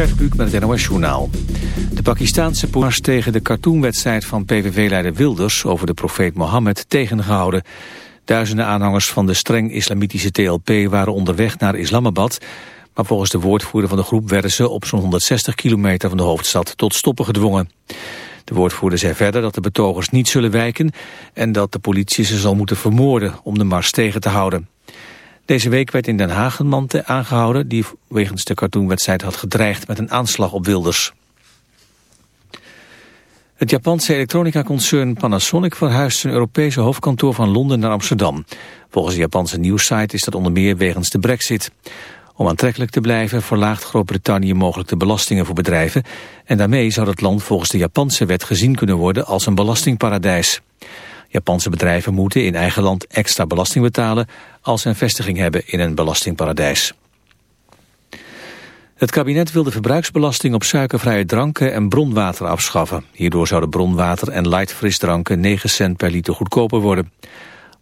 Gert met het NOS Journaal. De Pakistaanse politie tegen de cartoonwedstrijd van PVV-leider Wilders over de profeet Mohammed tegengehouden. Duizenden aanhangers van de streng islamitische TLP waren onderweg naar Islamabad. Maar volgens de woordvoerder van de groep werden ze op zo'n 160 kilometer van de hoofdstad tot stoppen gedwongen. De woordvoerder zei verder dat de betogers niet zullen wijken en dat de politie ze zal moeten vermoorden om de mars tegen te houden. Deze week werd in Den Haag een man aangehouden die wegens de cartoonwedstrijd had gedreigd met een aanslag op Wilders. Het Japanse elektronica-concern Panasonic verhuist zijn Europese hoofdkantoor van Londen naar Amsterdam. Volgens de Japanse nieuwssite is dat onder meer wegens de brexit. Om aantrekkelijk te blijven verlaagt Groot-Brittannië mogelijk de belastingen voor bedrijven en daarmee zou het land volgens de Japanse wet gezien kunnen worden als een belastingparadijs. Japanse bedrijven moeten in eigen land extra belasting betalen als ze een vestiging hebben in een belastingparadijs. Het kabinet wil de verbruiksbelasting op suikervrije dranken en bronwater afschaffen. Hierdoor zouden bronwater en light frisdranken 9 cent per liter goedkoper worden.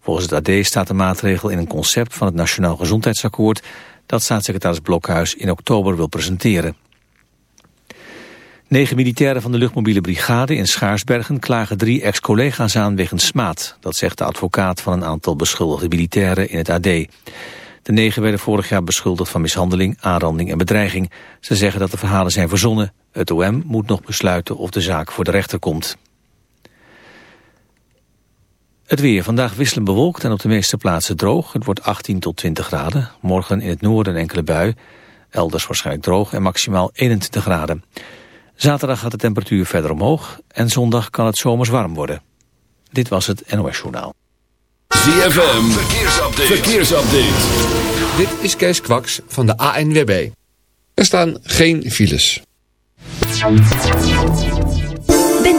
Volgens het AD staat de maatregel in een concept van het Nationaal Gezondheidsakkoord dat staatssecretaris Blokhuis in oktober wil presenteren. Negen militairen van de luchtmobiele brigade in Schaarsbergen klagen drie ex-collega's aan wegens smaad. Dat zegt de advocaat van een aantal beschuldigde militairen in het AD. De negen werden vorig jaar beschuldigd van mishandeling, aanranding en bedreiging. Ze zeggen dat de verhalen zijn verzonnen. Het OM moet nog besluiten of de zaak voor de rechter komt. Het weer. Vandaag wisselen bewolkt en op de meeste plaatsen droog. Het wordt 18 tot 20 graden. Morgen in het noorden enkele bui. Elders waarschijnlijk droog en maximaal 21 graden. Zaterdag gaat de temperatuur verder omhoog en zondag kan het zomers warm worden. Dit was het NOS Journaal. ZFM, verkeersupdate. verkeersupdate. Dit is Kees Kwaks van de ANWB. Er staan geen files.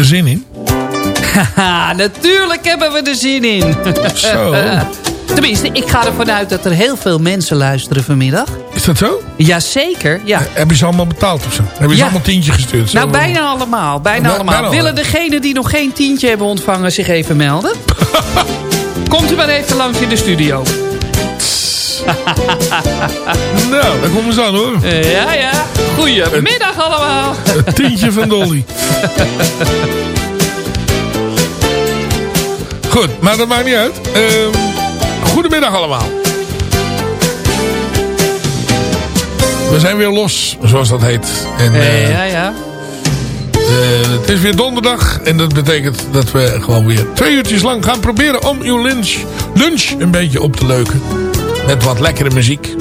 Er zin in? Haha, natuurlijk hebben we er zin in. Zo. Tenminste, ik ga ervan uit dat er heel veel mensen luisteren vanmiddag. Is dat zo? Jazeker, ja. Heb je ze allemaal betaald of zo? Heb je ze Ja. allemaal tientje gestuurd? Zo? Nou, bijna allemaal. Bijna allemaal. Willen degenen die nog geen tientje hebben ontvangen zich even melden? Komt u maar even langs in de studio. Nou, daar komen ze aan hoor. Eh, ja, ja. Goedemiddag allemaal. Het tientje van Dolly. Goed, maar dat maakt niet uit. Ehm, goedemiddag allemaal. We zijn weer los, zoals dat heet. En, eh, ja, ja. eh, het is weer donderdag. En dat betekent dat we gewoon weer twee uurtjes lang gaan proberen om uw lunch, lunch een beetje op te leuken. Met wat lekkere muziek.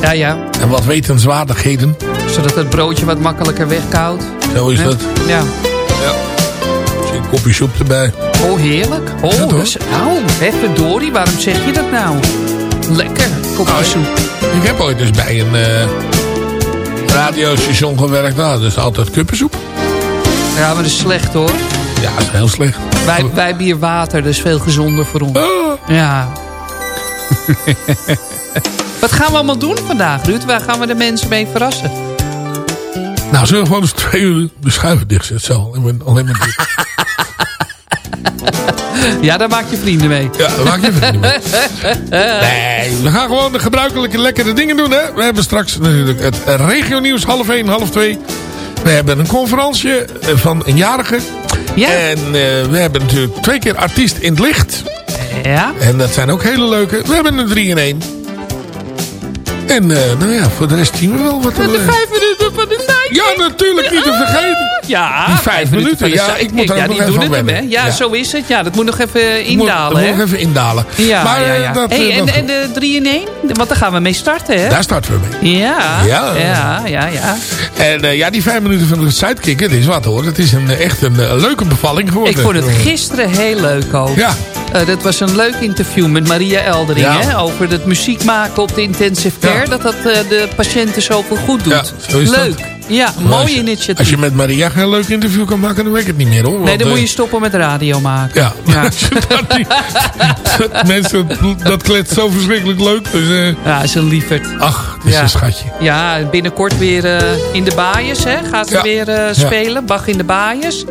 Ja, ja. En wat wetenswaardigheden. Zodat het broodje wat makkelijker wegkoudt. Zo is dat. Ja. Misschien een kopje soep erbij. Oh, heerlijk. Oh, Ja, dat is, nou, hè, verdorie, waarom zeg je dat nou? Lekker, kopje Nou, soep. Ik heb ooit dus bij een eh, radiostation gewerkt. Nou, dat is altijd kuppensoep. Ja, maar dat is slecht hoor. Ja, dat is heel slecht. Wij, wij hebben hier water, dat is veel gezonder voor ons. Ah, Ja. Wat gaan we allemaal doen vandaag, Ruud? Waar gaan we de mensen mee verrassen? Nou, zullen we gewoon eens twee uur de schuiven dichtzetten? Zo, alleen maar, alleen maar. Ja, daar maak je vrienden mee. Ja, dat maak je niet meer. Nee, we gaan gewoon de gebruikelijke lekkere dingen doen. Hè? We hebben straks natuurlijk het regionieuws half één, half twee. We hebben een conferentie eh, van een jarige. Ja. En eh, we hebben natuurlijk twee keer artiest in het licht. Ja? En dat zijn ook hele leuke. We hebben een 3 in 1. En eh, nou ja, voor de rest zien we wel wat er... De vijf minuten van. Ja, natuurlijk niet te vergeten. Ja, Die vijf minuten, ja, ik moet er ja, ook die nog even doen hem. Ja, Ja. zo is het. Ja, dat moet nog even Moet- indalen, dat hè? moet nog even indalen. Ja, maar ja, eh, ja. dat, Hey, eh, en, dat- en de 3 in 1? Want daar gaan we mee starten, hè? daar starten we mee. Ja, Ja. ja, ja, ja. En eh, ja, die vijf minuten van de sidekick, het is wat hoor. Het is een, eh, echt een eh, leuke bevalling geworden. Ik vond het gisteren heel leuk ook. Ja, Eh, dat was een leuk interview met Maria Eldering. Ja. Hè, over het muziek maken op de intensive care. Ja. Dat dat eh, de patiënten zoveel goed doet. Ja, zo is dat. Ja, mooi initiatief. Als je met Maria geen leuk interview kan maken, dan weet ik het niet meer hoor. nee, dan moet eh, je stoppen met radio maken. Ja, Ja. Dat niet- dat mensen, dat kletst zo verschrikkelijk leuk. Dus, eh, Ja, is een lieverd. ach, het is Ja. een schatje. Ja, binnenkort weer eh, in de baaiers, hè? Gaat ze Ja. weer spelen. Bach in de baaiers.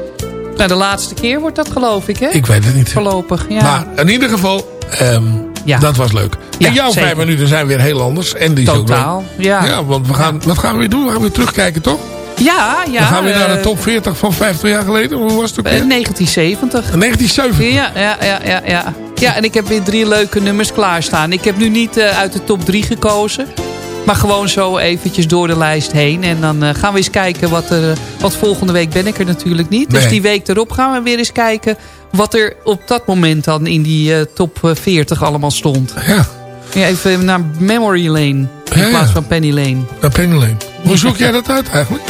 Nou, de laatste keer wordt dat, geloof ik, hè? Ik weet het niet. Voorlopig, ja. Maar in ieder geval, ehm, Ja. dat was leuk. Ja, en jouw zeker. vijf minuten zijn weer heel anders. En die is ook Totaal, ja. Ja, want we gaan, wat gaan we weer doen? We gaan weer terugkijken, toch? Ja, ja. Dan gaan we weer naar de eh, top 40 van 50 jaar geleden. Hoe was het ook eh, weer? 1970. 1970. Ja, ja, ja, ja, ja. Ja, en ik heb weer drie leuke nummers klaarstaan. Ik heb nu niet eh, uit de top drie gekozen. Maar gewoon zo eventjes door de lijst heen. En dan gaan we eens kijken wat er... Want volgende week ben ik er natuurlijk niet. Dus die week erop gaan we weer eens kijken... wat er op dat moment dan in die eh, top eh, 40 allemaal stond. Ja, Ja, even naar Memory Lane. In Ja, ja. plaats van Penny Lane. naar Penny Lane. Hoe zoek jij dat uit eigenlijk?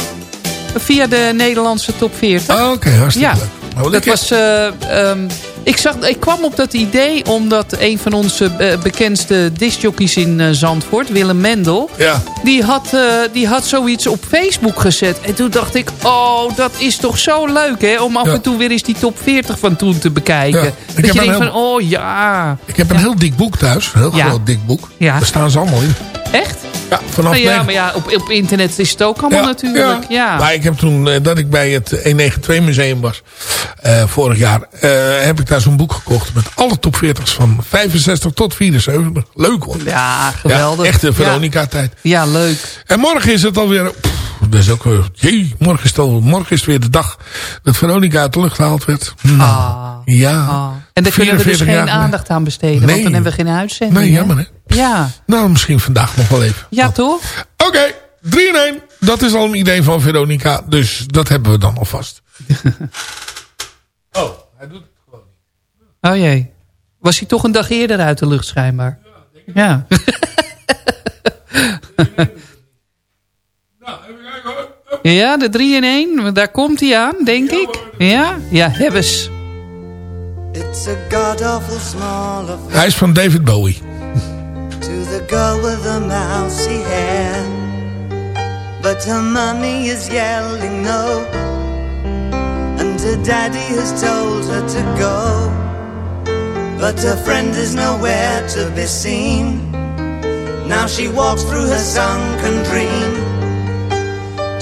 Via de Nederlandse top 40. Ah, Oké, hartstikke Ja. leuk. Nou, Dat was, eh, ehm, ik, zag, ik kwam op dat idee omdat een van onze eh, bekendste discjockeys in eh, Zandvoort, Willem Mendel, Ja, die had, eh, die had zoiets op Facebook gezet. En toen dacht ik, oh, dat is toch zo leuk hè, om af Ja. en toe weer eens die top 40 van toen te bekijken. Ja. Dat je denkt heel- van, oh ja, ik heb een heel dik boek thuis. Een heel groot dik boek. Ja. Daar staan ze allemaal in. echt? Ja, vanaf Nou ja, maar ja, op, op internet is het ook allemaal natuurlijk. Ja. Maar ik heb toen, eh, dat ik bij het 192 museum was, eh, vorig jaar, eh, heb ik daar zo'n boek gekocht met alle top 40's van 65 tot 74. Leuk hoor. Ja, geweldig. Ja, echte Ja. Veronica-tijd. Ja, leuk. En morgen is het alweer... Pff, dat is ook weer... Jee, morgen is, het al, morgen is het weer de dag dat Veronica uit de lucht gehaald werd. Nou, Ah. Ja. Ah. En daar kunnen we dus 44 geen jaar aandacht aan besteden. Nee. Want dan hebben we geen uitzending. Nee, jammer hè. Ja, Nou, misschien vandaag nog wel even. ja toch? Oké, 3 in 1. Dat is al een idee van Veronica. Dus dat hebben we dan alvast. oh, hij doet het gewoon niet. Oh jee. Was hij toch een dag eerder uit de lucht schijnbaar? Ja. Nou, even kijken hoor. Hup. Ja, de 3 in 1. Daar komt hij aan, denk ik. Ja? Ja, hebbes. It's a god awful small affair Hij is van David Bowie. to the girl with the mousy hair. But her mommy is yelling no, and her daddy has told her to go. But her friend is nowhere to be seen. Now she walks through her sunken dream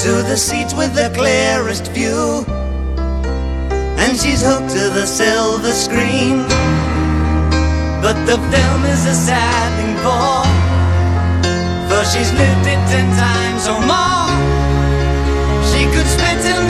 to the seats with the clearest view. And she's hooked to the silver screen. But the film is a sad thing for For she's lived it ten times or more Isn't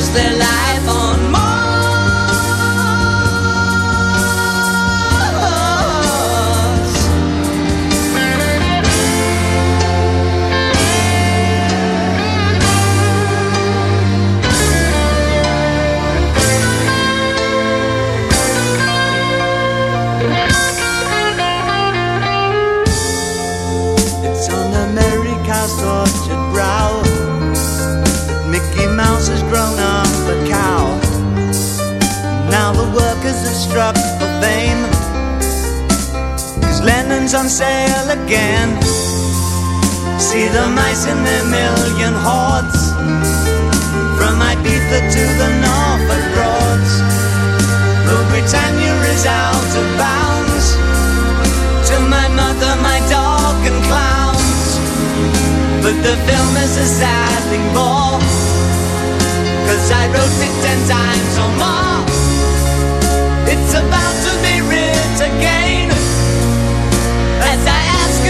just their life Cause on sale again. See the mice in their million hordes. From Ibiza to the Norfolk Broads. Rule Britannia is out of bounds. To my mother, my dog and clowns. But the film is a sad thing more. Cause I wrote it ten times or more. It's about to be writ again.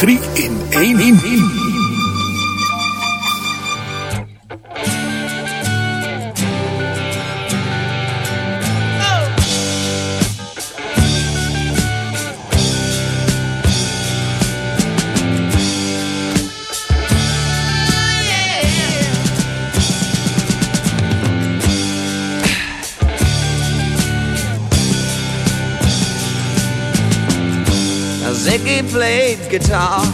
3 in 1. Guitar,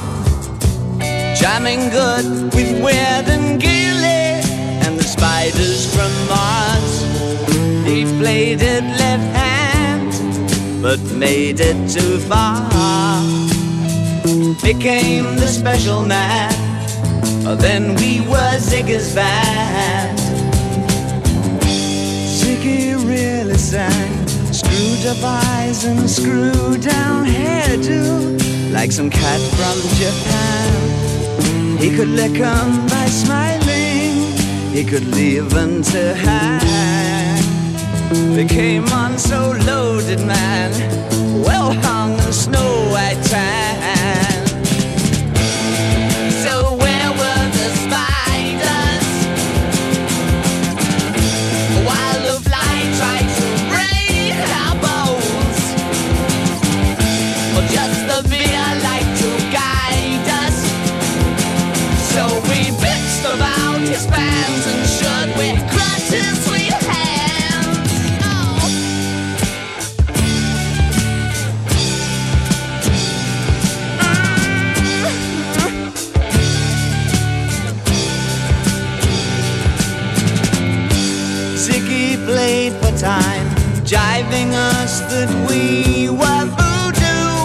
jamming good with Weird and Gilly and the spiders from Mars. He played it left hand, but made it too far. Became the special man, oh, then we were Ziggy's band. Ziggy really sang. Screwed up eyes and screw down hairdo Like some cat from Japan. He could lick 'em by smiling. He could leave them to hang. They came on so loaded, man. Well hung in snow time, jiving us that we were voodoo.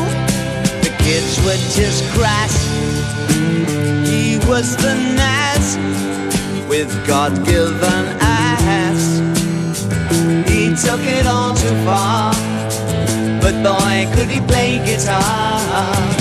The kids were just crass. He was the Nas with God-given ass. He took it all too far, but boy, could he play guitar.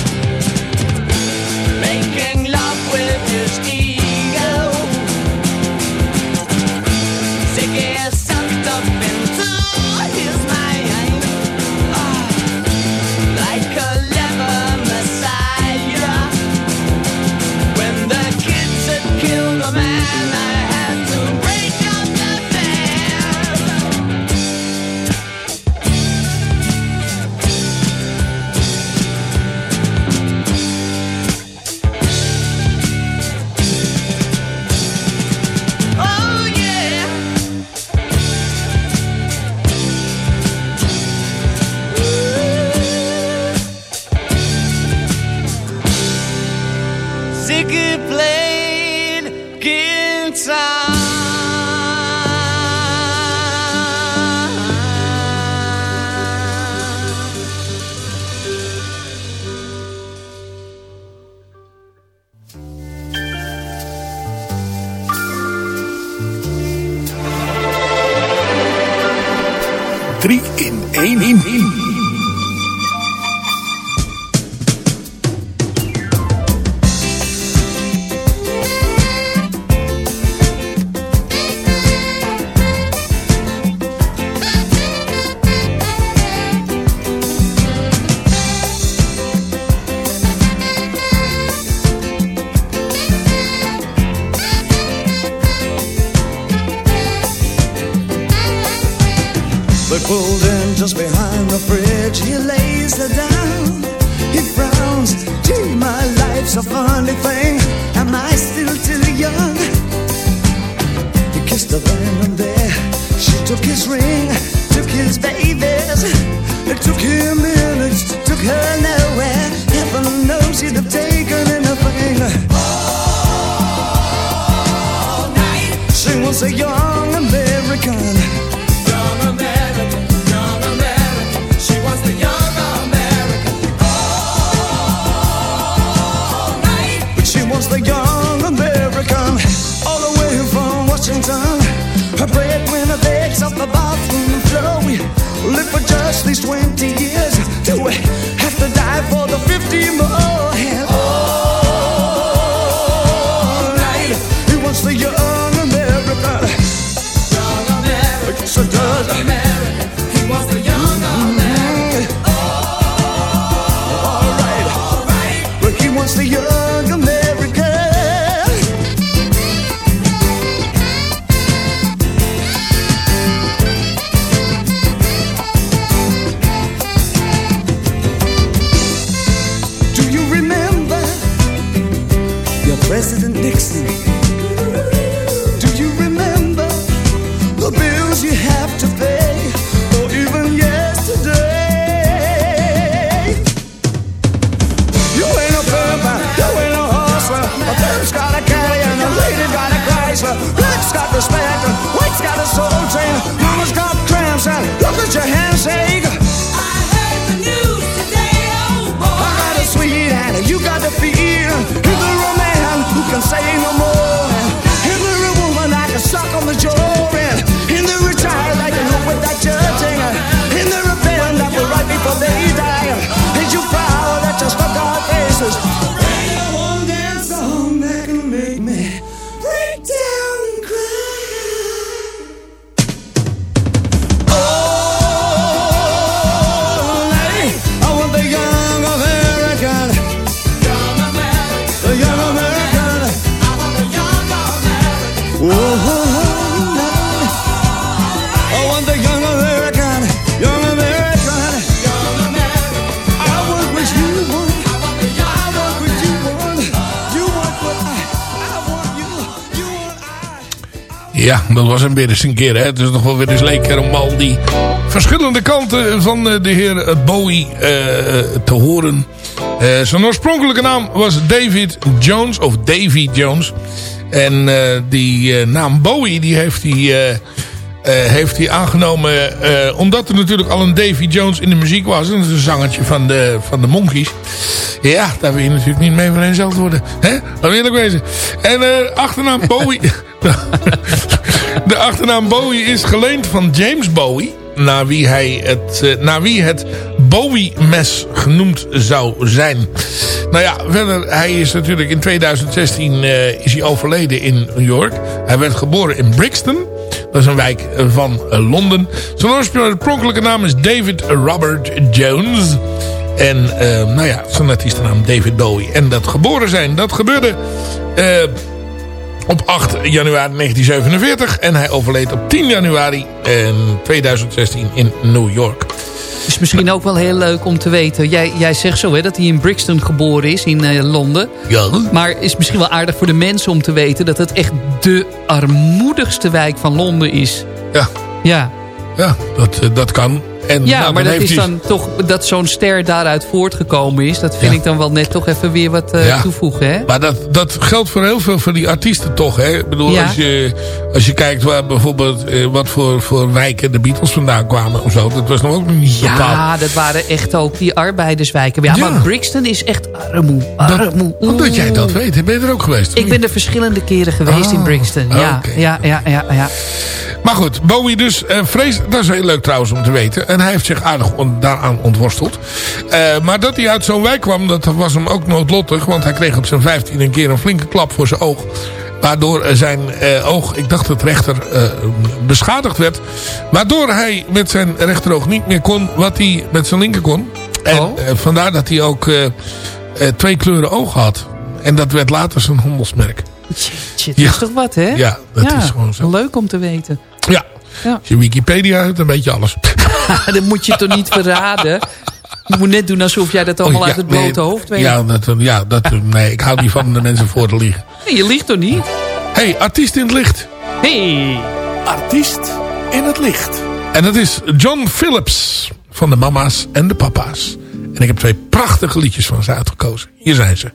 Ja, dat was hem weer eens een keer. Hè. Het is nog wel weer eens lekker om al die verschillende kanten van eh, de heer Bowie eh, te horen. Eh, zijn oorspronkelijke naam was David Jones, of Davy Jones. En eh, die eh, naam Bowie die heeft hij... eh, eh, heeft hij aangenomen eh, omdat er natuurlijk al een Davy Jones in de muziek was. Dat is een zangertje van de, van de Monkees. Ja, daar wil je natuurlijk niet mee vereenzelvigd worden. Hè? Laten we eerlijk wezen. En eh achternaam Bowie... de achternaam Bowie is geleend van James Bowie. Naar wie, hij het, eh, naar wie het Bowie-mes genoemd zou zijn. Nou ja, verder, hij is natuurlijk in 2016 eh, is hij overleden in New York. Hij werd geboren in Brixton. Dat is een wijk van eh, Londen. Zijn oorspronkelijke naam is David Robert Jones. En eh, nou ja, zijn artiestennaam David Bowie. En dat geboren zijn, dat gebeurde op 8 januari 1947. En hij overleed op 10 januari eh, 2016 in New York. is misschien ook wel heel leuk om te weten. Jij, jij zegt zo hè, dat hij in Brixton geboren is in eh, Londen. Ja. Maar is misschien wel aardig voor de mensen om te weten... dat het echt de armoedigste wijk van Londen is. Ja, Ja, ja dat, eh, dat kan. En, Ja, nou, maar dat is dan toch dat zo'n ster daaruit voortgekomen is. Dat vind Ja. ik dan wel net toch even weer wat eh, Ja. toevoegen. Hè? Maar dat, dat geldt voor heel veel van die artiesten toch. Hè? Ik bedoel, Ja. als, je, als je kijkt waar bijvoorbeeld eh, wat voor, voor wijken de Beatles vandaan kwamen of zo. Dat was nog ook nog niet bepaald. Ja, dat waren echt ook die arbeiderswijken. Ja, Ja. maar Brixton is echt armoe. armoe. Omdat jij dat weet, ben je er ook geweest? Ik ben er verschillende keren geweest in Oh, Brixton. Ja, ja, ja, ja, ja. Maar goed, Bowie dus eh, vrees, dat is heel leuk trouwens om te weten. En hij heeft zich aardig on- daaraan ontworsteld. Eh, maar dat hij uit zo'n wijk kwam, dat was hem ook noodlottig. Want hij kreeg op zijn 15 een keer een flinke klap voor zijn oog. Waardoor eh, zijn eh, oog, ik dacht het rechter, eh, beschadigd werd. Waardoor hij met zijn rechteroog niet meer kon wat hij met zijn linker kon. En Oh. vandaar dat hij ook twee kleuren ogen had. En dat werd later zijn handelsmerk. Shit, shit, Ja. dat is toch wat, hè? Ja, dat is gewoon zo. Leuk om te weten. Ja, Ja. als je Wikipedia hebt, dan weet je alles. dat moet je toch niet verraden? Je moet net doen alsof jij dat allemaal Oh, ja, uit het nee, blote hoofd weet. Ja, dat, ja dat, nee, ik hou niet van de mensen voor te liegen. Nee, je liegt toch niet? hey, artiest in het licht. Hey. Artiest in het licht. En dat is John Phillips van de mama's en de papa's. En ik heb twee prachtige liedjes van ze uitgekozen. Hier zijn ze.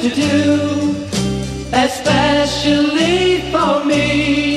To do, especially for me,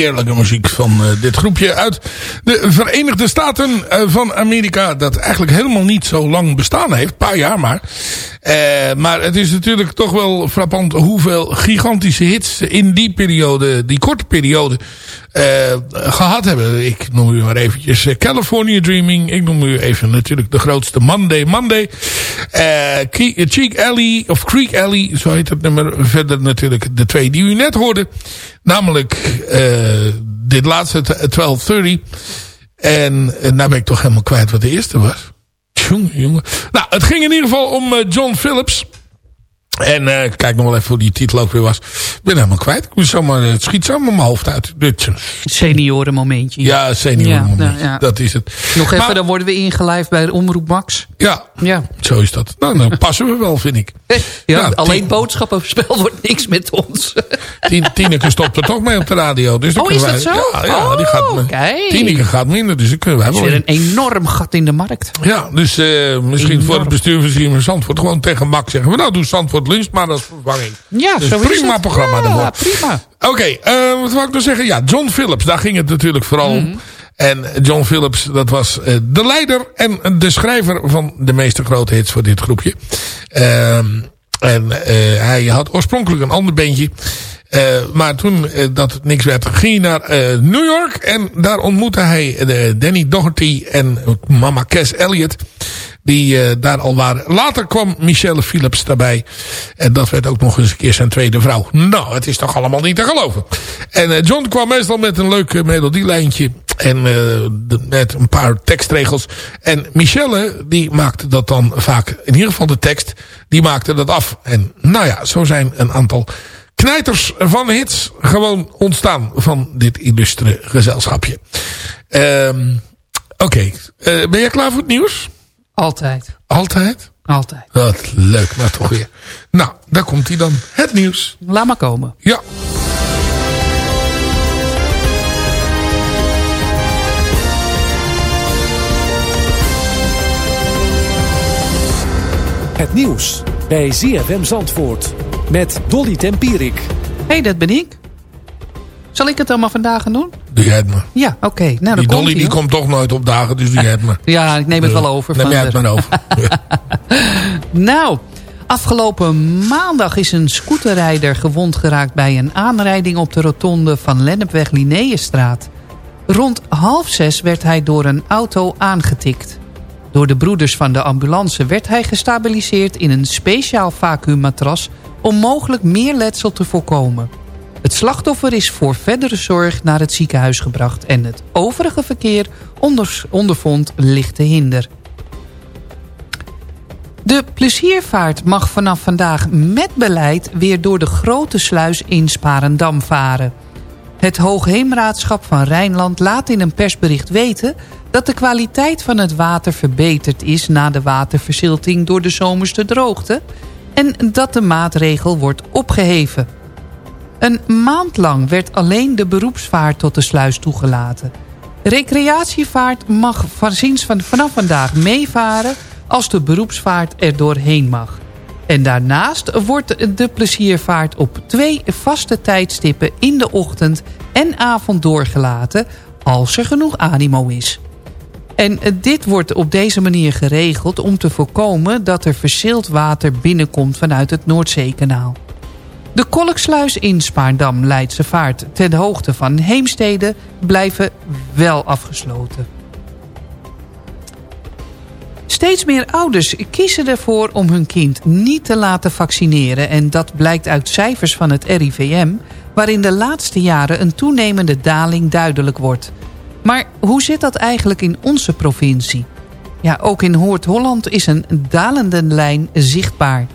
heerlijke muziek van eh, dit groepje uit de Verenigde Staten eh, van Amerika. Dat eigenlijk helemaal niet zo lang bestaan heeft. Een paar jaar maar. Eh, maar het is natuurlijk toch wel frappant hoeveel gigantische hits in die periode, die korte periode, eh, gehad hebben. Ik noem u maar eventjes eh, California Dreaming. Ik noem u even natuurlijk de grootste Monday Monday. Key- Cheek Alley of Creek Alley, zo heet het nummer. Verder natuurlijk de twee die u net hoorde. Namelijk dit laatste, t- 1230. En nou ben ik toch helemaal kwijt wat de eerste was. Jongen. Nou, het ging in ieder geval om eh, John Phillips. En eh, kijk nog wel even hoe die titel ook weer was. Ik ben helemaal kwijt. Ik zomaar, het schiet zo mijn hoofd uit. Dit, Seniorenmomentje. ja, Ja, moment. nou, ja. Dat is het. Nog even, Maar- dan worden we ingelijfd bij de Omroep Max. Ja, Ja. zo is dat. Nou, dan passen we wel, vind ik. Ja, alleen tien- boodschappenspel wordt niks met ons. Tien, Tineke stopt er toch mee op de radio. Dus Oh, is dat zo? Ja, ja die gaat, Oh, kijk. Tineke gaat minder, dus dan kunnen wij Dat is weer een enorm gat in de markt. Ja, dus eh, misschien Enorm. voor het bestuur van Zandvoort gewoon tegen Max zeggen. we Nou, doe Zandvoort lunch maar als vervanging. Ja, Dus zo is prima het. programma Ja, daarvoor. prima. Oké, eh, wat wou ik nou zeggen? Ja, John Phillips, daar ging het natuurlijk vooral Mhm. om. En John Phillips, dat was eh, de leider en de schrijver van de meeste grote hits voor dit groepje. Ehm, en eh, hij had oorspronkelijk een ander bandje. Eh, maar toen eh, dat niks werd, ging hij naar eh, New York. En daar ontmoette hij Danny Doherty en mama Cass Elliott. Die daar al waren. Later kwam Michelle Phillips daarbij. En dat werd ook nog eens een keer zijn tweede vrouw. Nou, het is toch allemaal niet te geloven. En John kwam meestal met een leuk melodielijntje. En de- met een paar tekstregels. En Michelle, die maakte dat dan vaak, in ieder geval de tekst, die maakte dat af. En nou ja, zo zijn een aantal knijters van hits gewoon ontstaan van dit illustre gezelschapje. Ehm, Oké, Eh, ben jij klaar voor het nieuws? Altijd. Altijd? Altijd. Wat leuk, maar toch weer. Nou, daar komt hij dan. Het nieuws. Laat maar komen. Ja. Het nieuws bij ZFM Zandvoort met Dolly Tempierik. Hé, hey, dat ben ik. Zal ik het allemaal vandaag gaan doen? Doe jij het maar. Ja, oké. Nou, die komt Dolly die komt toch nooit op dagen, dus doe jij het maar. Ja, ik neem het wel over. Neem jij het maar over. Nou, afgelopen maandag is een scooterrijder gewond geraakt... bij een aanrijding op de rotonde van Lennepweg Linnaeusstraat. Rond half zes werd hij door een auto aangetikt. Door de broeders van de ambulance werd hij gestabiliseerd in een speciaal vacuummatras... om mogelijk meer letsel te voorkomen. Het slachtoffer is voor verdere zorg naar het ziekenhuis gebracht... en het overige verkeer onder, ondervond lichte hinder. De pleziervaart mag vanaf vandaag met beleid... weer door de grote sluis in Sparendam varen... Het Hoogheemraadschap van Rijnland laat in een persbericht weten... dat de kwaliteit van het water verbeterd is... na de waterverzilting door de zomerste droogte... en dat de maatregel wordt opgeheven. Een maand lang werd alleen de beroepsvaart tot de sluis toegelaten. Recreatievaart mag van, vanaf vandaag meevaren... als de beroepsvaart er doorheen mag. En daarnaast wordt de pleziervaart op twee vaste tijdstippen in de ochtend en avond doorgelaten als er genoeg animo is. En dit wordt op deze manier geregeld om te voorkomen dat er verzild water binnenkomt vanuit het Noordzeekanaal. De kolksluis in Spaardam Leidse Vaart ten hoogte van Heemstede blijven wel afgesloten. Steeds meer ouders kiezen ervoor om hun kind niet te laten vaccineren... en dat blijkt uit cijfers van het RIVM... waarin de laatste jaren een toenemende daling duidelijk wordt. Maar hoe zit dat eigenlijk in onze provincie? Ja, ook in Hoort-Holland is een dalende lijn zichtbaar.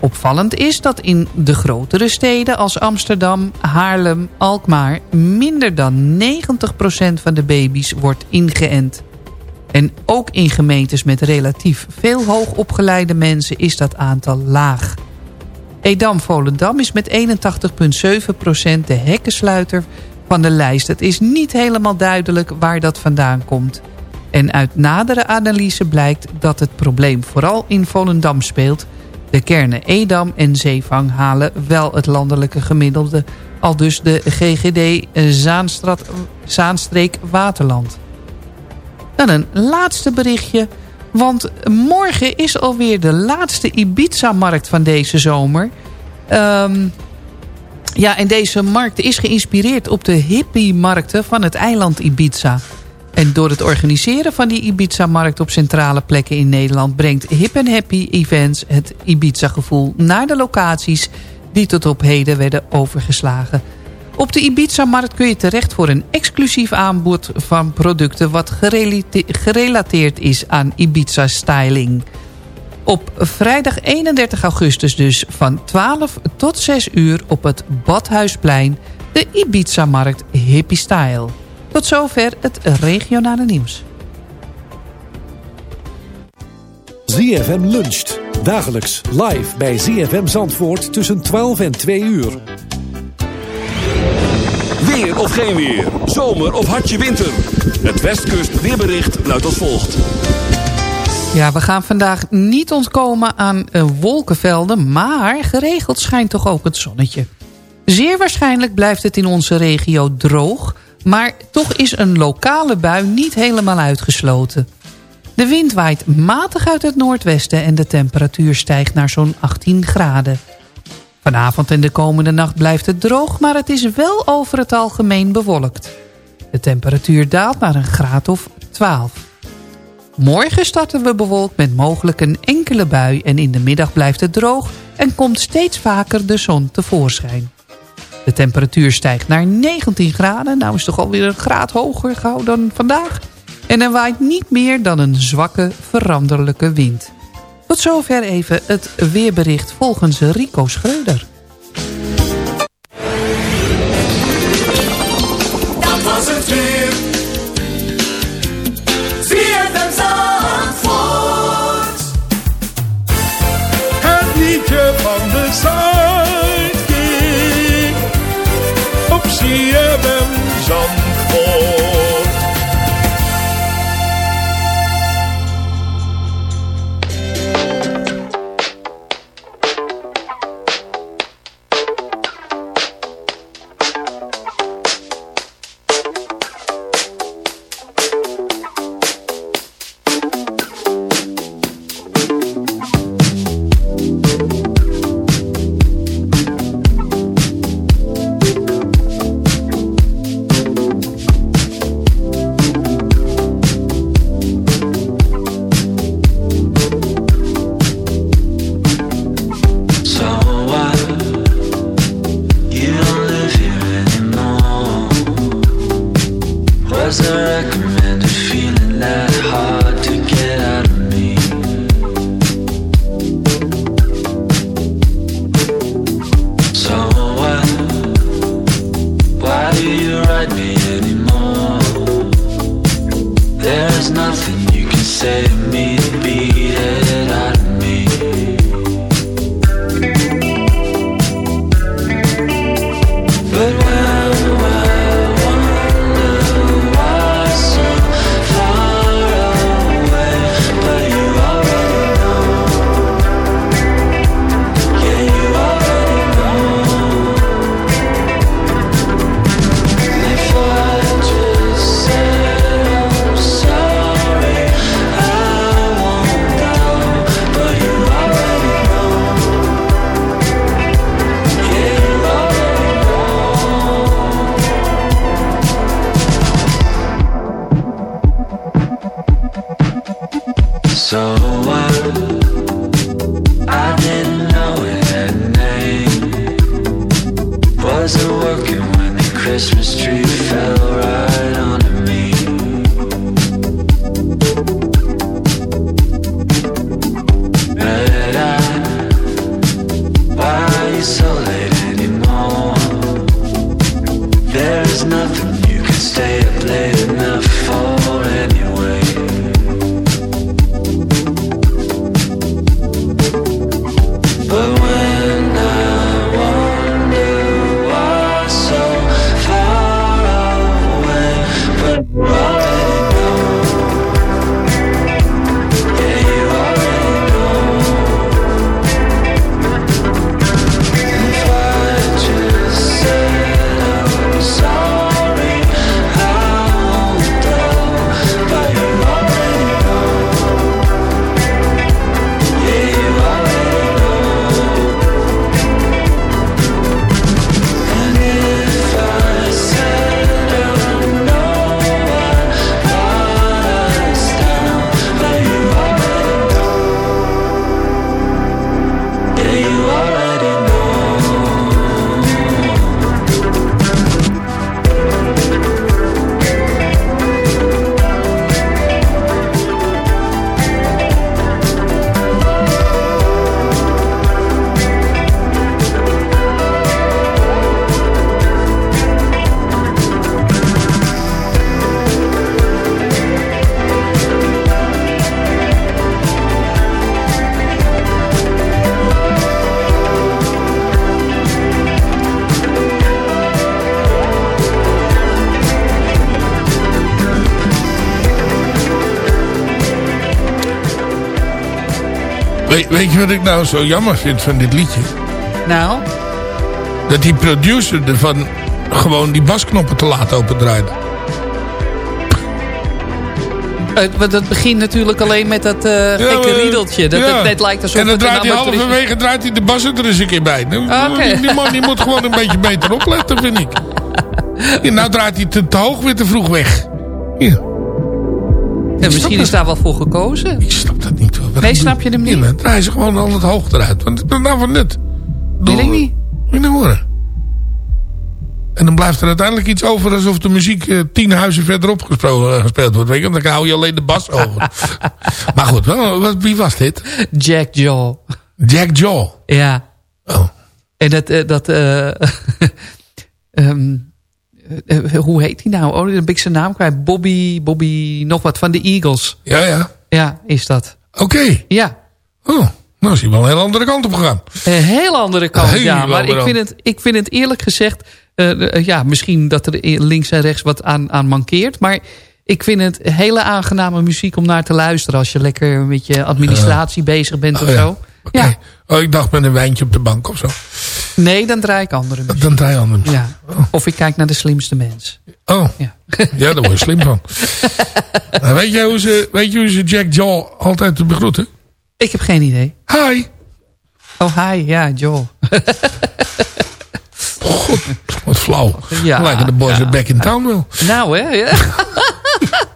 Opvallend is dat in de grotere steden als Amsterdam, Haarlem, Alkmaar... minder dan 90% van de baby's wordt ingeënt. En ook in gemeentes met relatief veel hoogopgeleide mensen is dat aantal laag. Edam-Volendam is met 81,7% de hekkensluiter van de lijst. Het is niet helemaal duidelijk waar dat vandaan komt. En uit nadere analyse blijkt dat het probleem vooral in Volendam speelt. De kernen Edam en Zeevang halen wel het landelijke gemiddelde... al dus de GGD Zaanstreek Waterland. Dan een laatste berichtje. Want morgen is alweer de laatste Ibiza-markt van deze zomer. Um, ja, en deze markt is geïnspireerd op de hippie-markten van het eiland Ibiza. En door het organiseren van die Ibiza-markt op centrale plekken in Nederland... brengt Hip Happy Events het Ibiza-gevoel naar de locaties... die tot op heden werden overgeslagen. Op de Ibiza-markt kun je terecht voor een exclusief aanbod van producten... wat gerelateerd is aan Ibiza-styling. Op vrijdag 31 augustus dus van 12 tot 6 uur op het Badhuisplein... de Ibiza-markt Hippie Style. Tot zover het regionale nieuws. ZFM luncht. Dagelijks live bij ZFM Zandvoort tussen 12 en 2 uur. Weer of geen weer. Zomer of hartje winter. Het Westkust weerbericht luidt als volgt. Ja, we gaan vandaag niet ontkomen aan uh, wolkenvelden... maar geregeld schijnt toch ook het zonnetje. Zeer waarschijnlijk blijft het in onze regio droog... maar toch is een lokale bui niet helemaal uitgesloten. De wind waait matig uit het noordwesten... en de temperatuur stijgt naar zo'n 18 graden. Vanavond en de komende nacht blijft het droog... maar het is wel over het algemeen bewolkt. De temperatuur daalt naar een graad of 12. Morgen starten we bewolkt met mogelijk een enkele bui... en in de middag blijft het droog en komt steeds vaker de zon tevoorschijn. De temperatuur stijgt naar 19 graden. Nou is toch alweer een graad hoger gauw dan vandaag. En er waait niet meer dan een zwakke veranderlijke wind. Tot zover even het weerbericht volgens Rico Schreuder. Weet, je wat ik nou zo jammer vind van dit liedje? Nou, Dat die producer ervan gewoon die basknoppen te laat opendraaide. het, want het begint natuurlijk alleen met dat eh, gekke riedeltje. Dat ja. het net lijkt alsof En dan draait hij halverwege draait hij de bas er eens een keer bij. Nou, Ah. Die man die moet gewoon een beetje beter opletten, vind ik. Ja, nou draait hij te, te hoog weer te vroeg weg. Ja, Ja, misschien is daar wel voor gekozen. ik snap dat Nee, snap je hem niet? Ja, dan draaien ze gewoon al het hoog eruit. Want ik ben nou van net. Weet ik niet. Moet je nou horen. En dan blijft er uiteindelijk iets over alsof de muziek eh, tien huizen verderop eh, gespeeld wordt. Weet je? Dan hou je alleen de bas over. maar goed, wel, wat, wie was dit? Jack Jaw. Jack Jaw. Ja. Oh. En dat... eh, dat eh, ehm, eh, eh, hoe heet hij nou? Oh, dan ben ik zijn naam kwijt. Bobby, Bobby, nog wat van de Eagles. Ja, ja. Ja, is dat. Oké. Ja. Oh, nou is hij wel een hele andere kant op gegaan. Een heel andere kant, ja. Maar ik vind, het, ik vind het eerlijk gezegd... eh, eh, ja, misschien dat er links en rechts wat aan, aan mankeert. Maar ik vind het hele aangename muziek om naar te luisteren... als je lekker met je administratie bezig bent Oh, of ja. zo. Ja. Oh, ik dacht met een wijntje op de bank of zo. Nee, dan draai ik andere muziek. Dan draai je anders. Ja. Of ik kijk naar de slimste mens. Oh, Ja. ja, daar word je slim van. Nou, weet, je hoe ze, weet je hoe ze Jack Jaw altijd begroeten? Ik heb geen idee. Hi. Oh, hi. Ja, Joel. Wat flauw. Ja, Lijken de boys ja. back in town wel. Nou, hè. Ja.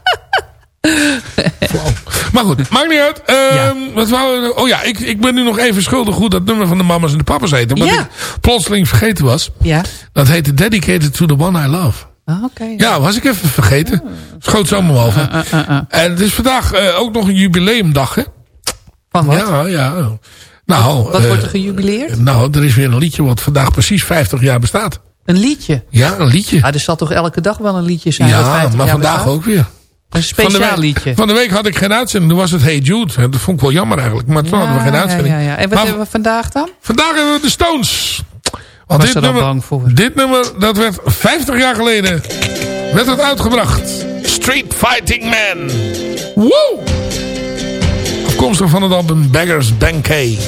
Maar goed, maakt niet uit. Ehm, wat we- oh ja, ik, ik ben nu nog even schuldig hoe dat nummer van de mama's en de papa's heette. Ja. ik plotseling vergeten was. ja. Dat heette Dedicated to the One I Love. Ah, Oké. Ja, was ik even vergeten. Schoot zo allemaal over. En het is vandaag eh, ook nog een jubileumdag, hè? Van wat? Ja, ja. Nou, Wat eh, wordt er gejubileerd? nou, er is weer een liedje wat vandaag precies 50 jaar bestaat. Een liedje. Ja, een liedje. Ah, er zal toch elke dag wel een liedje zijn? ja, 50 maar jaar vandaag bestaat? ook weer. Een Van de, speciaal week, liedje. van de week had ik geen uitzending. Toen was het Hey Jude. Dat vond ik wel jammer eigenlijk. Maar toen hadden we geen Ja, uitzending. Ja, ja. En wat Maar hebben we vandaag dan? vandaag hebben we de Stones. Want Was dit er nummer, bang voor? dit nummer, dat werd 50 jaar geleden werd het uitgebracht. Street Fighting Man. Woe! Afkomstig van het album Beggars Banquet.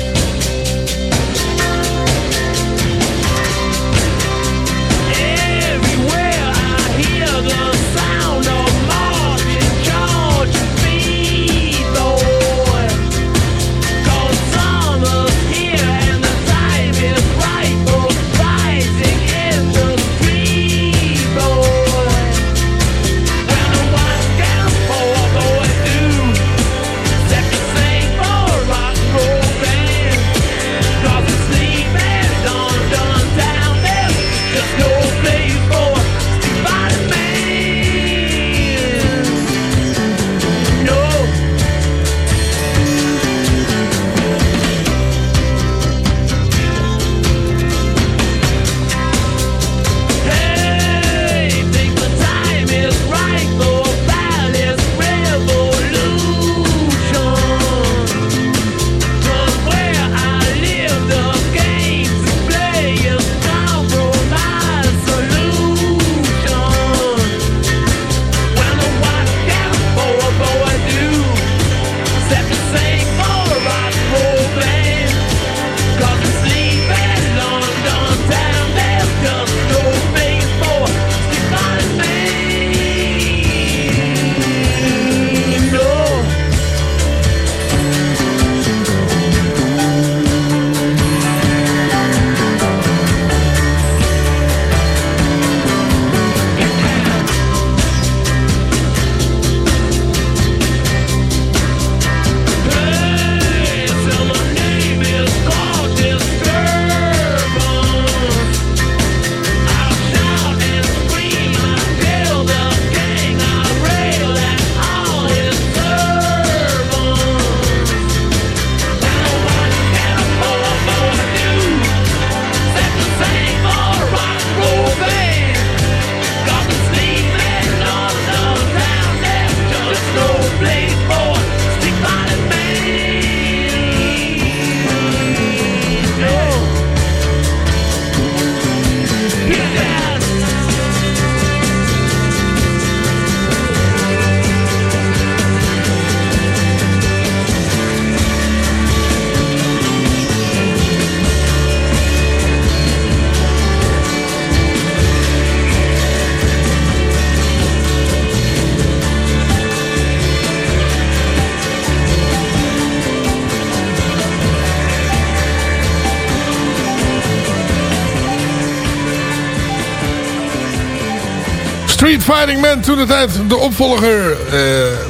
Street Fighting Man, toen de tijd de opvolger eh,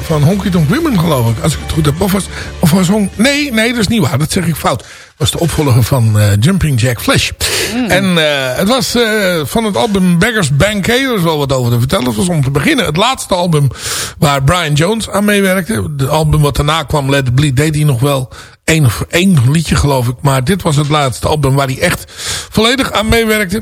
van Honky Tonk Women, geloof ik. Als ik het goed heb. Of was, of was Hon Nee, nee, dat is niet waar. Dat zeg ik fout. was de opvolger van eh, Jumping Jack Flash. En eh, het was van het album Beggars Banquet. Er is wel wat over te vertellen. Het was om te beginnen het laatste album waar Brian Jones aan meewerkte. Het album wat daarna kwam, Let It Bleed, deed hij nog wel één, één liedje geloof ik. Maar dit was het laatste album waar hij echt volledig aan meewerkte.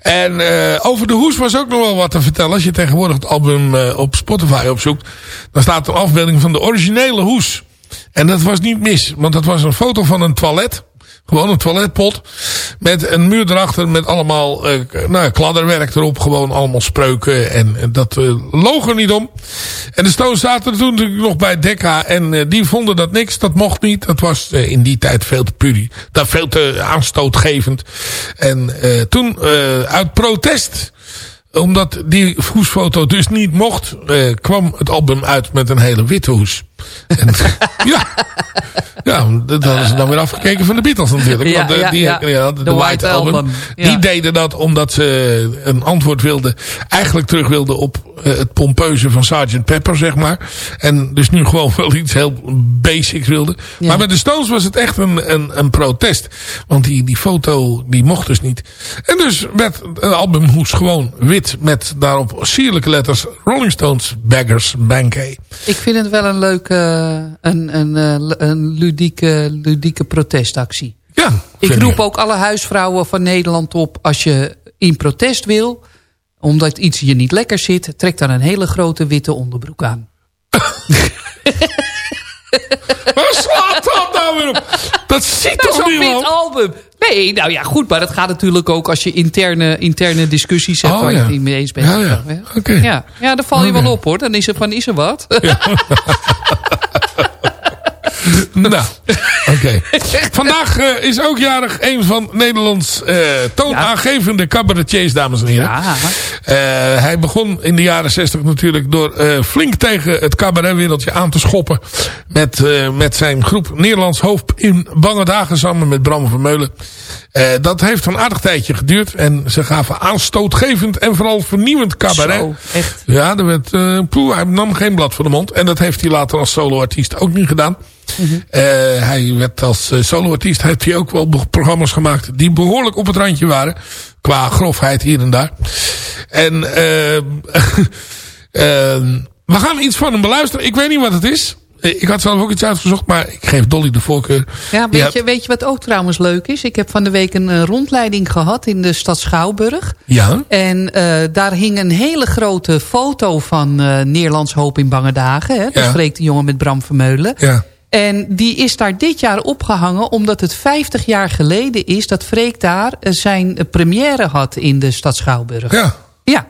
En uh, over de hoes was ook nog wel wat te vertellen. Als je tegenwoordig het album uh, op Spotify opzoekt. Dan staat een afbeelding van de originele hoes. En dat was niet mis. Want dat was een foto van een toilet. Gewoon een toiletpot. Met een muur erachter met allemaal uh, nou, kladderwerk erop. Gewoon allemaal spreuken. En, dat uh, loog er niet om. En de Stones zaten toen natuurlijk nog bij Decca. En uh, die vonden dat niks. Dat mocht niet. Dat was in die tijd veel te puri. Dat veel te aanstootgevend. En toen uit protest omdat die hoesfoto dus niet mocht, eh, kwam het album uit met een hele witte hoes. En, ja, ja, dat hadden ze dan weer afgekeken van de Beatles natuurlijk. Ja, want, ja, die, ja. ja, de, The White, White Album, die deden dat omdat ze een antwoord wilden, eigenlijk terug wilden op uh, het pompeuze van Sgt. Pepper, zeg maar. En dus nu gewoon wel iets heel basics wilden. Maar met de Stones was het echt een, een, een protest. Want die, die foto, die mocht dus niet. En dus werd het albumhoes gewoon wit met daarop sierlijke letters Rolling Stones Beggars Banquet. Ik vind het wel een leuke, een, een, eh, een ludieke, ludieke protestactie. Ja, Ik roep ook alle huisvrouwen van Nederland op... als je in protest wil, omdat iets je niet lekker zit... trek dan een hele grote witte onderbroek aan. Waar slaat dat nou weer op? Dat ziet Dat is toch niemand? album. Nee, nou ja, goed, maar dat gaat natuurlijk ook als je interne, interne discussies hebt... Oh, waar je ja. het niet mee eens bent. Ja, ja. Oké. Ja, ja dan val je Oké. wel op hoor. Dan is er van, is er wat? Nou, oké. Vandaag eh, is ook jarig een van Nederlands eh toonaangevende cabaretiers, dames en heren. Ja. Eh, hij begon in de jaren 60 natuurlijk door eh, flink tegen het cabaretwereldje aan te schoppen. Met, eh, met zijn groep Nederlands Hoofd in Bange Dagen samen met Bram Vermeulen. Eh, dat heeft een aardig tijdje geduurd. En ze gaven aanstootgevend en vooral vernieuwend cabaret. Zo, echt. Ja, er werd, eh, poeh, hij nam geen blad voor de mond. En dat heeft hij later als soloartiest ook niet gedaan. Eh, hij werd als eh, soloartiest, heeft hij ook wel programma's gemaakt die behoorlijk op het randje waren. Qua grofheid hier en daar. En eh, eh, we gaan iets van hem beluisteren. Ik weet niet wat het is. Ik had zelf ook iets uitgezocht, maar ik geef Dolly de voorkeur. Ja, weet, je, weet je wat ook trouwens leuk is? Ik heb van de week een rondleiding gehad in de stad Schouwburg. Ja, En daar hing een hele grote foto van Nederlands Hoop in Bange Dagen. Hè? Dat Ja. spreekt de jongen met Bram Vermeulen. ja. En die is daar dit jaar opgehangen omdat het 50 jaar geleden is... dat Freek daar eh, zijn première had in de stad Schouwburg. Ja. Ja,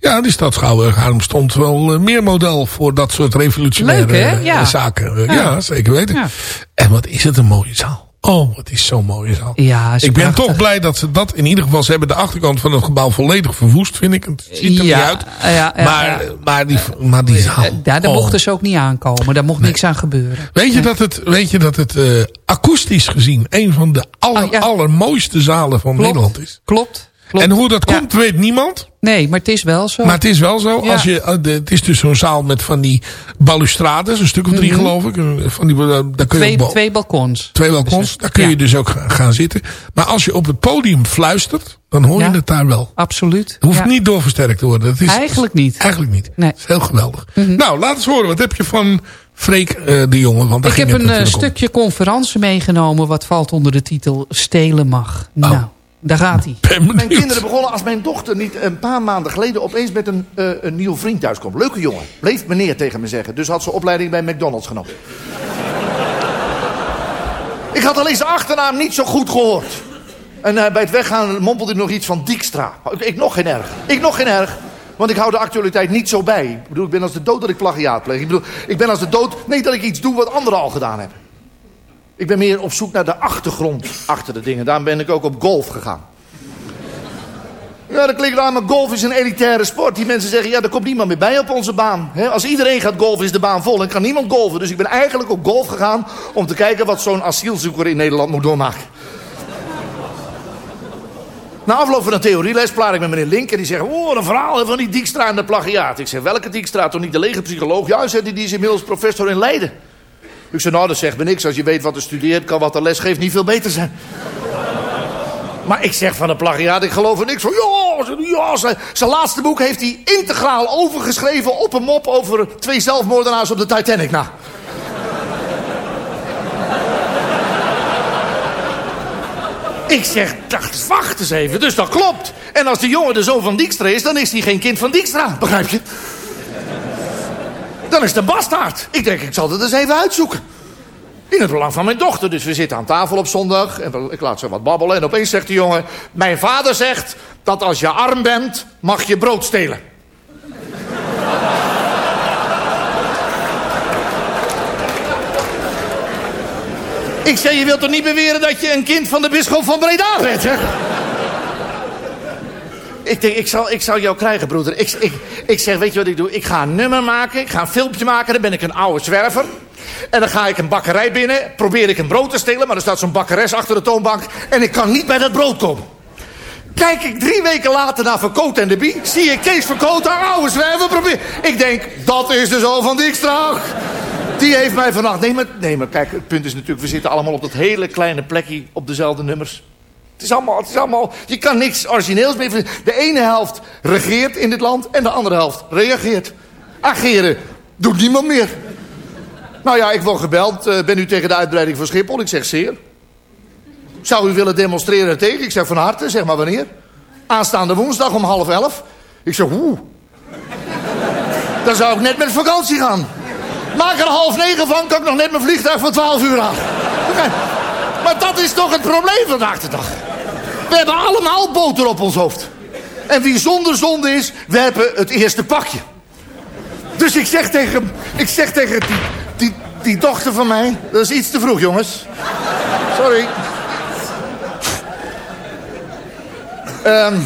Ja, die stad Schouwburg stond wel eh, meer model voor dat soort revolutionaire Leuk, eh, Ja. zaken. Ja. Ja. zeker weten. Ja. En wat is het een mooie zaal. Oh, wat is zo'n mooie zaal. ja is Ik ben prachtig. toch blij dat ze dat in ieder geval... Ze hebben de achterkant van het gebouw volledig verwoest, vind ik. Het ziet er Ja, niet uit. ja, ja, maar, ja. maar, die, maar die zaal... Eh, Daar, oh. mochten ze ook niet aankomen. Daar mocht niks aan gebeuren. Weet je dat het, weet je dat het eh, akoestisch gezien... een van de aller, Ah, ja. allermooiste zalen van Klopt. Nederland is? Klopt. klopt. En hoe dat Ja. komt, weet niemand. Nee, maar het is wel zo. Maar het is wel zo. Ja. Als je, eh, het is dus zo'n zaal met van die balustrades. Een stuk of drie geloof ik. Eh, Van die, eh, daar kun je Mhm. twee, bo- twee balkons. twee balkons. Daar kun je dus ook gaan, zitten. Maar als je op het podium fluistert. Dan hoor Ja. je het daar wel. Absoluut. Het hoeft niet doorversterkt te worden. Dat is, Eigenlijk niet. Eigenlijk niet. Nee. Mhm. Dat is heel geweldig. Nou, laat eens horen. Wat heb je van Freek eh, de Jonge? Want Ik heb een eh, om. stukje conferentie meegenomen... wat valt onder de titel Stelen mag. Nou, daar gaat hij. Mijn kinderen begonnen als mijn dochter niet een paar maanden geleden opeens met een, eh, een nieuw vriend thuis komt. Leuke jongen. Bleef meneer tegen me zeggen. Dus had ze opleiding bij McDonald's genomen. Ik had alleen zijn achternaam niet zo goed gehoord. En eh, bij het weggaan mompelde hij nog iets van Dijkstra. Ik, ik nog geen erg. Ik nog geen erg. Want ik hou de actualiteit niet zo bij. Ik bedoel, ik ben als de dood dat ik plagiaat pleeg. Ik bedoel, ik ben als de dood... Nee, dat ik iets doe wat anderen al gedaan hebben. Ik ben meer op zoek naar de achtergrond achter de dingen. Daarom ben ik ook op golf gegaan. Ja, dat klinkt raar, maar golf is een elitaire sport. Die mensen zeggen, ja, er komt niemand meer bij op onze baan. Als iedereen gaat golven, is de baan vol en kan niemand golven. Dus ik ben eigenlijk op golf gegaan om te kijken wat zo'n asielzoeker in Nederland moet doormaken. Na afloop van een theorieles plaat ik met meneer Link... en die zegt, oh, een verhaal van die Dijkstra en de plagiaat. Ik zeg, welke Dijkstra? Toch niet de lege psycholoog? Zegt hij, die is inmiddels professor in Leiden. Ik zeg, nou, dat zegt me niks. Als je weet wat er studeert, kan wat de les geeft niet veel beter zijn. Maar ik zeg van de plagiaat, ik geloof er niks van. Ja, ja zijn, zijn laatste boek heeft hij integraal overgeschreven... op een mop over twee zelfmoordenaars op de Titanic. Nou... Ik zeg, dacht, wacht eens even, dus dat klopt. En als de jongen de zoon van Dijkstra is, dan is hij geen kind van Dijkstra. Begrijp je? Dan is de bastaard. Ik denk, ik zal het eens even uitzoeken. In het belang van mijn dochter. Dus we zitten aan tafel op zondag. En ik laat ze wat babbelen. En opeens zegt de jongen... Mijn vader zegt dat als je arm bent, mag je brood stelen. Ik zeg, je wilt toch niet beweren dat je een kind van de bisschop van Breda bent, hè? Ik denk, ik zal, ik jou krijgen, broeder. Ik, ik, ik zeg, weet je wat ik doe? Ik ga een nummer maken, ik ga een filmpje maken. Dan ben ik een oude zwerver. En dan ga ik een bakkerij binnen, probeer ik een brood te stelen... maar er staat zo'n bakkeres achter de toonbank... en ik kan niet bij dat brood komen. Kijk ik drie weken later naar Verkoot en de Bie... zie ik Kees Verkoot, haar oude zwerver, probeer... Ik denk, dat is de zoon van Dijkstra. Die heeft mij vannacht... Nee maar, nee, maar kijk, het punt is natuurlijk... we zitten allemaal op dat hele kleine plekje op dezelfde nummers. Het is allemaal, het is allemaal, je kan niks origineels meer. De ene helft regeert in dit land en de andere helft reageert. Ageren doet niemand meer. Nou ja, ik word gebeld. eh, ben u tegen de uitbreiding van Schiphol? Ik zeg zeer. Zou u willen demonstreren tegen? Ik zeg van harte, zeg maar wanneer? Aanstaande woensdag om half elf. Ik zeg, oeh. Dan zou ik net met vakantie gaan. Maak er half negen van, kan ik nog net mijn vliegtuig van 12 uur aan. Maar dat is toch het probleem vandaag de dag. We hebben allemaal boter op ons hoofd. En wie zonder zonde is, we hebben het eerste pakje. Dus ik zeg tegen, ik zeg tegen die, die, die dochter van mij... Dat is iets te vroeg, jongens. Sorry. Ehm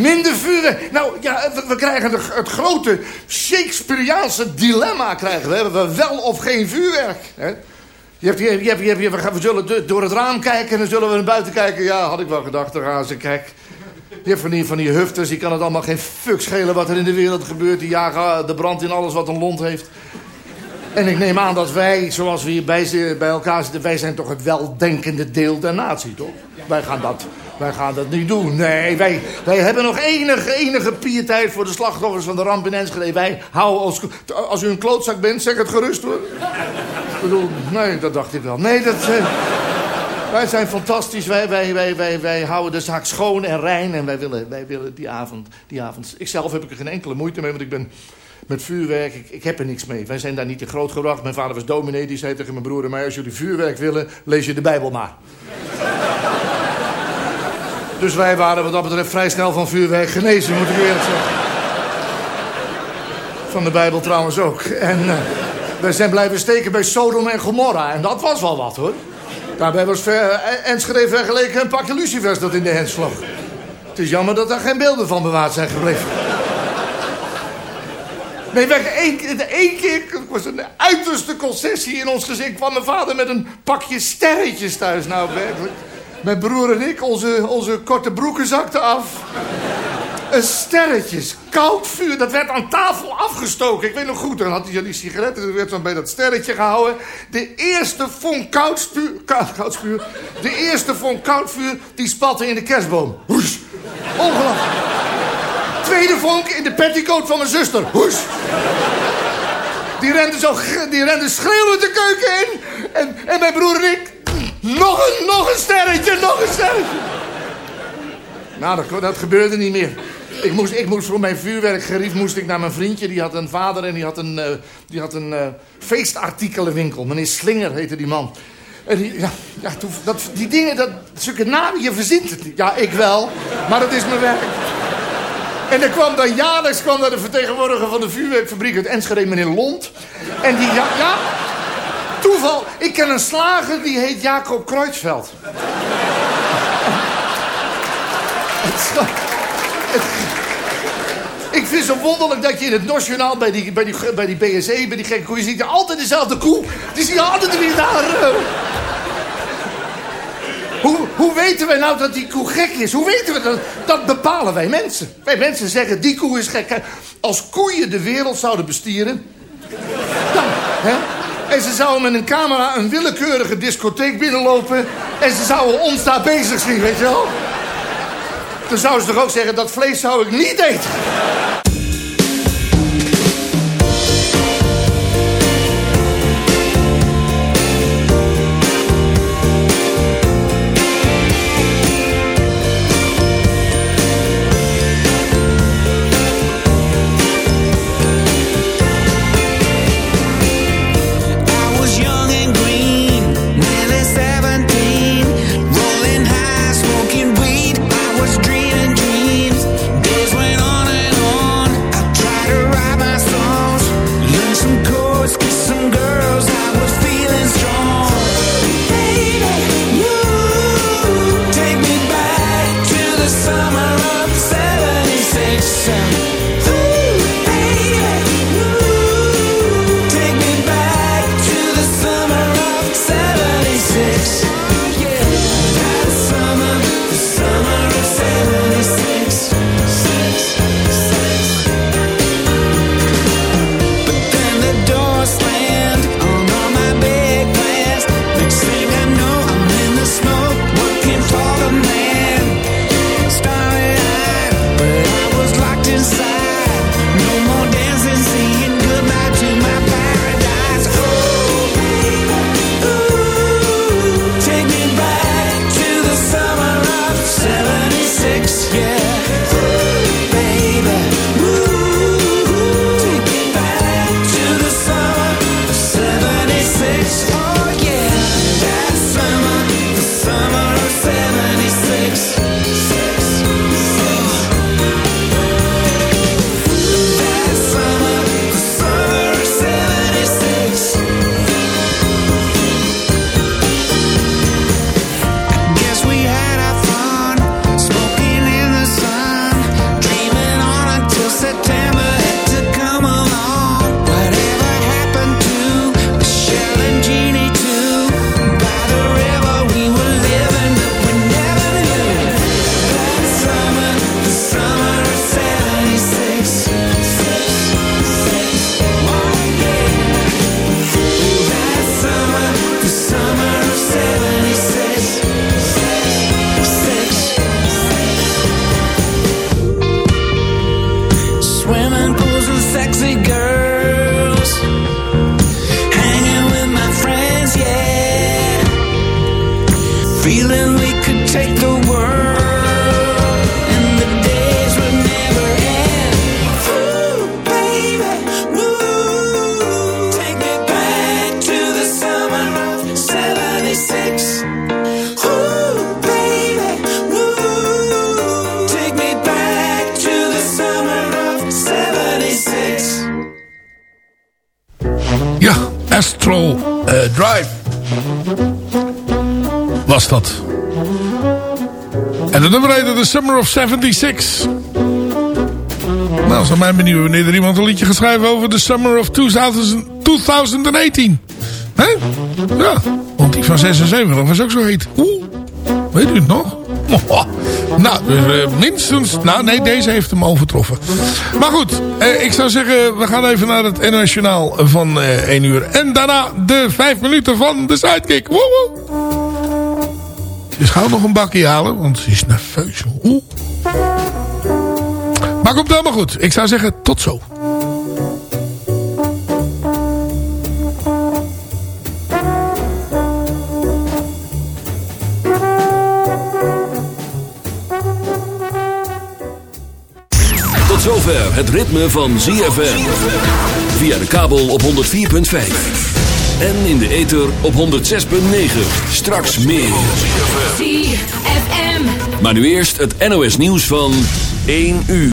Minder vuurwerk. Nou ja, we, krijgen het grote Shakespeareaanse dilemma krijgen we. Hebben we wel of geen vuurwerk? Hè? Je hebt, je, hebt, je hebt, je hebt, we, zullen do- door het raam kijken en dan zullen we naar buiten kijken. Ja, had ik wel gedacht, daar gaan ze. Kijk, je hebt van die, van die hufters, die kan het allemaal geen fuck schelen wat er in de wereld gebeurt. Die jagen de brand in alles wat een lont heeft. En ik neem aan dat wij, zoals we hier bij, bij elkaar zitten... wij zijn toch het weldenkende deel der natie, toch? Wij gaan dat, wij gaan dat niet doen. Nee, wij, wij hebben nog enige, enige pietijd voor de slachtoffers van de ramp in Enschede. Wij houden ons... Als u een klootzak bent, zeg het gerust, hoor. Ik bedoel, nee, dat dacht ik wel. Nee, dat... eh, wij zijn fantastisch. Wij, wij, wij, wij, wij houden de zaak schoon en rein. En wij willen, wij willen die avond... Die avond ik zelf heb ik er geen enkele moeite mee, want ik ben met vuurwerk. Ik, ik heb er niks mee. Wij zijn daar niet te groot gebracht. Mijn vader was dominee. Die zei tegen mijn broer en mij... als jullie vuurwerk willen, lees je de Bijbel maar. Dus wij waren wat dat betreft vrij snel van vuurwerk genezen, moet ik eerlijk zeggen. Van de Bijbel trouwens ook. En eh, wij zijn blijven steken bij Sodom en Gomorra. En dat was wel wat, hoor. Daarbij was ver, eh, Enschede vergeleken een pakje lucifers dat in de hens vloog. Het is jammer dat daar geen beelden van bewaard zijn gebleven. Nee, weg, keer- één keer was een uiterste concessie in ons gezin. kwam mijn vader met een pakje sterretjes thuis. Nou, werkelijk. Mijn broer en ik, onze, onze korte broeken zakten af. Een sterretjes, koud vuur, dat werd aan tafel afgestoken. Ik weet nog goed, dan had hij die sigaretten, dat werd dan bij dat sterretje gehouden. De eerste vonk koud spuur, koud, de eerste vonk koud vuur, die spatte in de kerstboom. Hoes. Ongelooflijk. Tweede vonk in de petticoat van mijn zuster. Hoes. Die rende, zo, die rende schreeuwend de keuken in. En, en mijn broer en ik, nog een, nog een sterretje, nog een sterretje. Nou, dat, gebeurde niet meer. Ik moest, ik moest voor mijn vuurwerkgerief moest ik naar mijn vriendje. Die had een vader en die had een, eh, die had een eh, feestartikelenwinkel. Meneer Slinger heette die man. En die, ja, ja, dat, die dingen, dat, zulke namen, je verzint het niet. Ja, ik wel, maar dat is mijn werk. En er kwam dan jaarlijks kwam daar de vertegenwoordiger van de vuurwerkfabriek uit Enschede, meneer Lont. En die, ja, ja, Ik ken een slager die heet Jacob het, Ik vind het zo wonderlijk dat je in het Nationaal bij die, bij die, bij die BSE, bij die gekke koe, je ziet je altijd dezelfde koe. Die zie je altijd weer daar. eh. Hoe, hoe weten wij nou dat die koe gek is? Hoe weten we dat? Dat bepalen wij mensen. Wij mensen zeggen, die koe is gek. Als koeien de wereld zouden bestieren... Dan, hè? En ze zouden met een camera een willekeurige discotheek binnenlopen... en ze zouden ons daar bezig zien, weet je wel? Dan zouden ze toch ook zeggen, dat vlees zou ik niet eten. Of 76. Nou, zou mij benieuwen wanneer er iemand een liedje gaat schrijven over The Summer of 2000, 2018. Hè? Ja, want die van 76 was ook zo heet. Oeh, weet u het nog? Nou, dus, eh, minstens... Nou, nee, deze heeft hem overtroffen. Maar goed, eh, ik zou zeggen... we gaan even naar het internationaal van eh 1 uur. En daarna de 5 minuten van de sidekick. Woe woe. Dus gauw nog een bakje halen, want ze is nerveus. Oeh. Maar komt helemaal goed. Ik zou zeggen, tot zo. Tot zover het ritme van ZFM. Via de kabel op 104.5. En in de ether op 106.9. Straks meer. ZFM. Maar nu eerst het NOS nieuws van 1 uur.